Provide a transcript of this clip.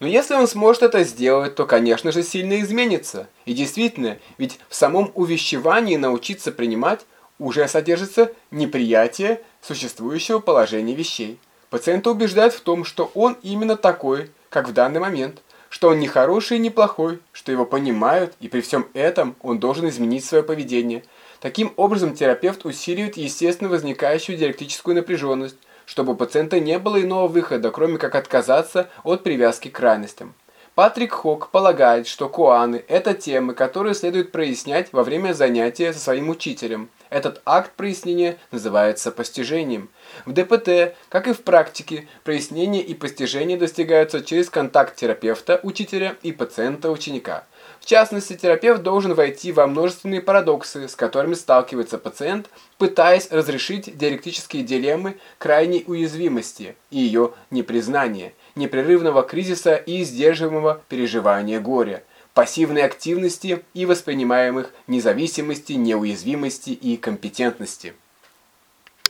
Но если он сможет это сделать, то, конечно же, сильно изменится. И действительно, ведь в самом увещевании научиться принимать уже содержится неприятие существующего положения вещей. Пациента убеждают в том, что он именно такой, как в данный момент, что он не хороший и не плохой, что его понимают, и при всем этом он должен изменить свое поведение. Таким образом, терапевт усиливает естественно возникающую диалектическую напряженность, чтобы у пациента не было иного выхода, кроме как отказаться от привязки к крайностям. Патрик Хок полагает, что куаны – это темы, которые следует прояснять во время занятия со своим учителем. Этот акт прояснения называется постижением. В ДПТ, как и в практике, прояснение и постижение достигаются через контакт терапевта, учителя и пациента-ученика. В частности, терапевт должен войти во множественные парадоксы, с которыми сталкивается пациент, пытаясь разрешить диалектические дилеммы крайней уязвимости и ее непризнания, непрерывного кризиса и сдерживаемого переживания горя, пассивной активности и воспринимаемых независимости, неуязвимости и компетентности.